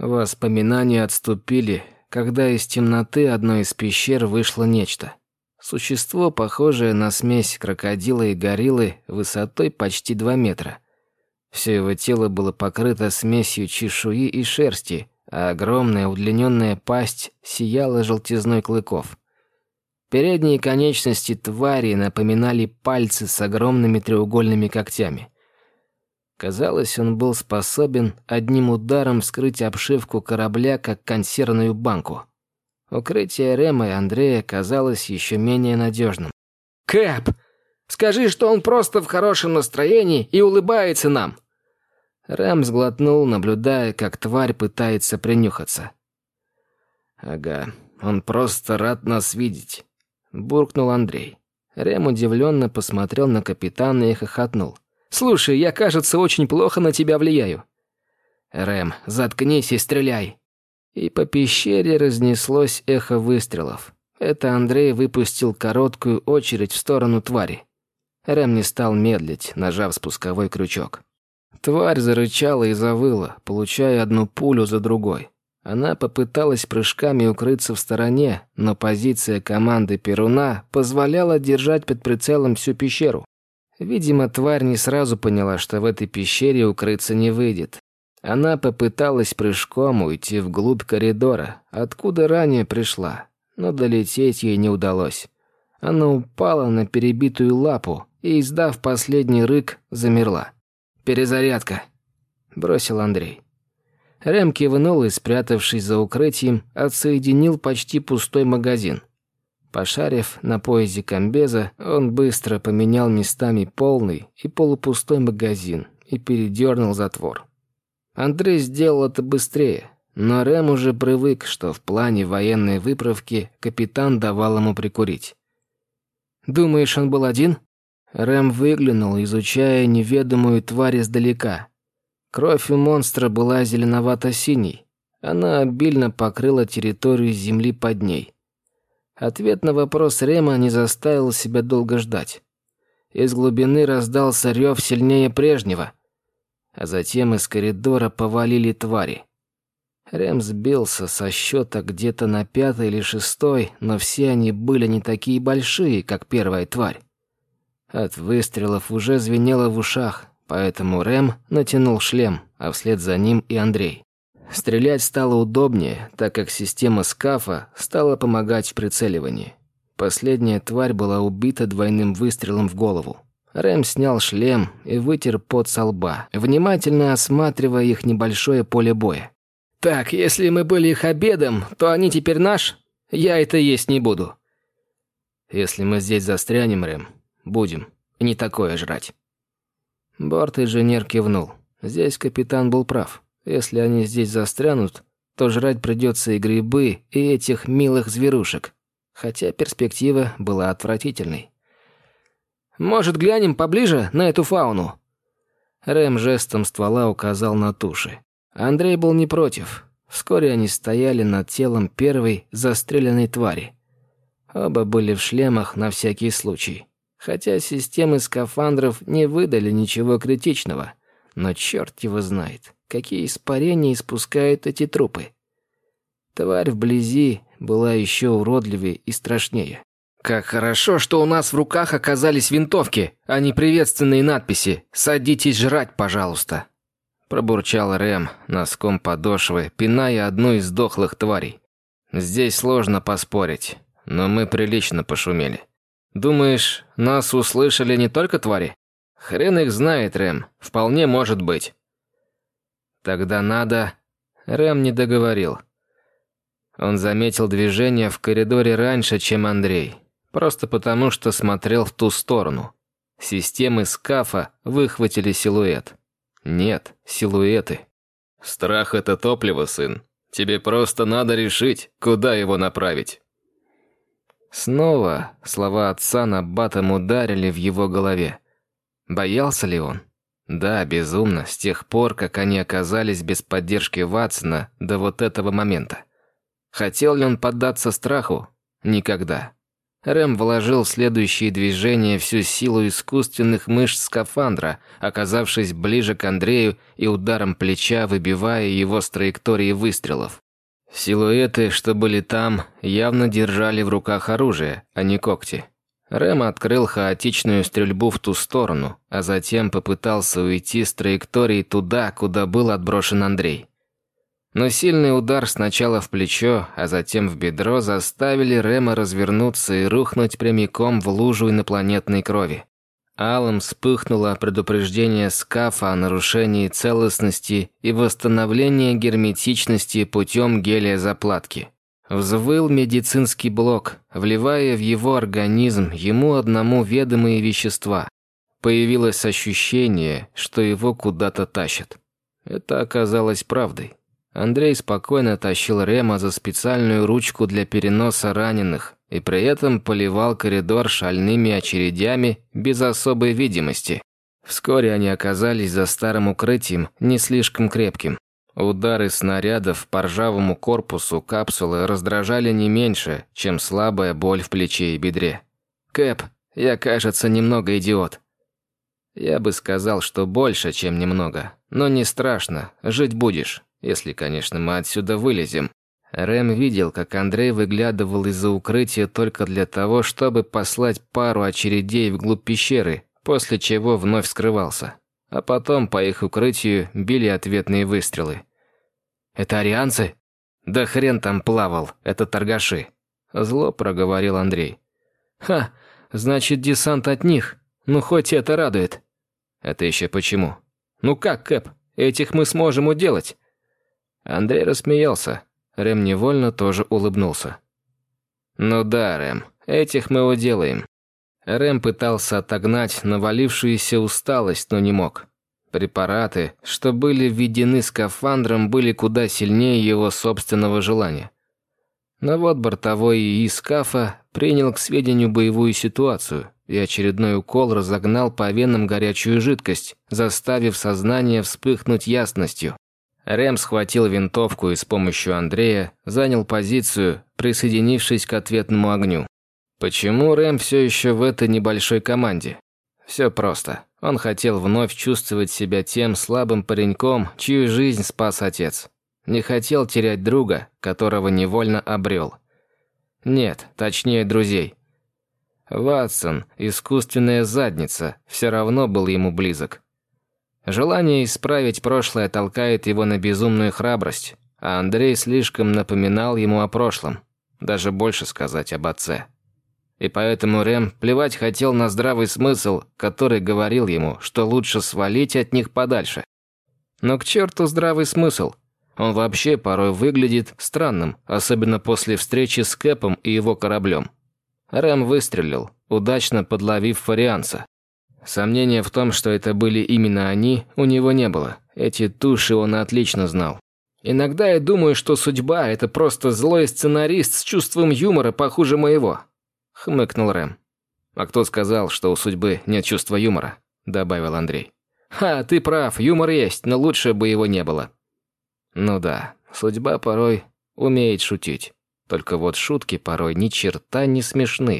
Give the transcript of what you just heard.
Воспоминания отступили, когда из темноты одной из пещер вышло нечто. Существо, похожее на смесь крокодила и гориллы, высотой почти два метра. Все его тело было покрыто смесью чешуи и шерсти, а огромная удлиненная пасть сияла желтизной клыков. Передние конечности твари напоминали пальцы с огромными треугольными когтями. Казалось, он был способен одним ударом вскрыть обшивку корабля, как консервную банку. Укрытие Рема и Андрея казалось еще менее надежным. «Кэп, скажи, что он просто в хорошем настроении и улыбается нам!» Рэм сглотнул, наблюдая, как тварь пытается принюхаться. «Ага, он просто рад нас видеть», — буркнул Андрей. Рэм удивленно посмотрел на капитана и хохотнул. Слушай, я, кажется, очень плохо на тебя влияю». «Рэм, заткнись и стреляй». И по пещере разнеслось эхо выстрелов. Это Андрей выпустил короткую очередь в сторону твари. Рэм не стал медлить, нажав спусковой крючок. Тварь зарычала и завыла, получая одну пулю за другой. Она попыталась прыжками укрыться в стороне, но позиция команды Перуна позволяла держать под прицелом всю пещеру. Видимо, тварь не сразу поняла, что в этой пещере укрыться не выйдет. Она попыталась прыжком уйти вглубь коридора, откуда ранее пришла, но долететь ей не удалось. Она упала на перебитую лапу и, издав последний рык, замерла. «Перезарядка», — бросил Андрей. Рэм кивнул и, спрятавшись за укрытием, отсоединил почти пустой магазин. Пошарив на поясе комбеза, он быстро поменял местами полный и полупустой магазин и передернул затвор. Андрей сделал это быстрее, но Рэм уже привык, что в плане военной выправки капитан давал ему прикурить. «Думаешь, он был один?» Рэм выглянул, изучая неведомую тварь издалека. Кровь у монстра была зеленовато-синей. Она обильно покрыла территорию земли под ней. Ответ на вопрос Рема не заставил себя долго ждать. Из глубины раздался рев сильнее прежнего, а затем из коридора повалили твари. Рем сбился со счета где-то на пятой или шестой, но все они были не такие большие, как первая тварь. От выстрелов уже звенело в ушах, поэтому Рэм натянул шлем, а вслед за ним и Андрей. Стрелять стало удобнее, так как система скафа стала помогать в прицеливании. Последняя тварь была убита двойным выстрелом в голову. Рэм снял шлем и вытер пот со лба, внимательно осматривая их небольшое поле боя. «Так, если мы были их обедом, то они теперь наш? Я это есть не буду». «Если мы здесь застрянем, Рэм, будем. Не такое жрать». Борт-инженер кивнул. Здесь капитан был прав. Если они здесь застрянут, то жрать придется и грибы, и этих милых зверушек. Хотя перспектива была отвратительной. «Может, глянем поближе на эту фауну?» Рэм жестом ствола указал на туши. Андрей был не против. Вскоре они стояли над телом первой застреленной твари. Оба были в шлемах на всякий случай. Хотя системы скафандров не выдали ничего критичного. Но черт его знает какие испарения испускают эти трупы. Тварь вблизи была еще уродливее и страшнее. «Как хорошо, что у нас в руках оказались винтовки, а не приветственные надписи «Садитесь жрать, пожалуйста», пробурчал Рэм носком подошвы, пиная одну из дохлых тварей. «Здесь сложно поспорить, но мы прилично пошумели. Думаешь, нас услышали не только твари? Хрен их знает, Рэм, вполне может быть». Тогда надо... Рэм не договорил. Он заметил движение в коридоре раньше, чем Андрей. Просто потому, что смотрел в ту сторону. Системы скафа выхватили силуэт. Нет, силуэты. Страх — это топливо, сын. Тебе просто надо решить, куда его направить. Снова слова отца на батом ударили в его голове. Боялся ли он? Да, безумно, с тех пор, как они оказались без поддержки Ватсона до вот этого момента. Хотел ли он поддаться страху? Никогда. Рэм вложил в следующие движения всю силу искусственных мышц скафандра, оказавшись ближе к Андрею и ударом плеча выбивая его с траектории выстрелов. Силуэты, что были там, явно держали в руках оружие, а не когти. Рэм открыл хаотичную стрельбу в ту сторону, а затем попытался уйти с траектории туда, куда был отброшен Андрей. Но сильный удар сначала в плечо, а затем в бедро заставили Рема развернуться и рухнуть прямиком в лужу инопланетной крови. Алым вспыхнуло предупреждение скафа о нарушении целостности и восстановлении герметичности путем гелия заплатки. Взвыл медицинский блок, вливая в его организм ему одному ведомые вещества. Появилось ощущение, что его куда-то тащат. Это оказалось правдой. Андрей спокойно тащил Рема за специальную ручку для переноса раненых и при этом поливал коридор шальными очередями без особой видимости. Вскоре они оказались за старым укрытием, не слишком крепким. Удары снарядов по ржавому корпусу капсулы раздражали не меньше, чем слабая боль в плече и бедре. «Кэп, я, кажется, немного идиот». Я бы сказал, что больше, чем немного. Но не страшно, жить будешь. Если, конечно, мы отсюда вылезем. Рэм видел, как Андрей выглядывал из-за укрытия только для того, чтобы послать пару очередей вглубь пещеры, после чего вновь скрывался. А потом по их укрытию били ответные выстрелы. «Это арианцы?» «Да хрен там плавал, это торгаши», – зло проговорил Андрей. «Ха, значит десант от них. Ну хоть это радует». «Это еще почему?» «Ну как, Кэп, этих мы сможем уделать. Андрей рассмеялся. Рэм невольно тоже улыбнулся. «Ну да, Рэм, этих мы уделаем». Рэм пытался отогнать навалившуюся усталость, но не мог. Препараты, что были введены скафандром, были куда сильнее его собственного желания. Но вот бортовой ИИ скафа принял к сведению боевую ситуацию, и очередной укол разогнал по венам горячую жидкость, заставив сознание вспыхнуть ясностью. Рэм схватил винтовку и с помощью Андрея занял позицию, присоединившись к ответному огню. Почему Рэм все еще в этой небольшой команде? Все просто. Он хотел вновь чувствовать себя тем слабым пареньком, чью жизнь спас отец. Не хотел терять друга, которого невольно обрел. Нет, точнее друзей. Ватсон, искусственная задница, все равно был ему близок. Желание исправить прошлое толкает его на безумную храбрость, а Андрей слишком напоминал ему о прошлом, даже больше сказать об отце. И поэтому Рэм плевать хотел на здравый смысл, который говорил ему, что лучше свалить от них подальше. Но к черту здравый смысл. Он вообще порой выглядит странным, особенно после встречи с Кэпом и его кораблем. Рэм выстрелил, удачно подловив Фарианца. Сомнения в том, что это были именно они, у него не было. Эти туши он отлично знал. «Иногда я думаю, что судьба – это просто злой сценарист с чувством юмора похуже моего», – хмыкнул Рэм. «А кто сказал, что у судьбы нет чувства юмора?» – добавил Андрей. «Ха, ты прав, юмор есть, но лучше бы его не было». «Ну да, судьба порой умеет шутить. Только вот шутки порой ни черта не смешные».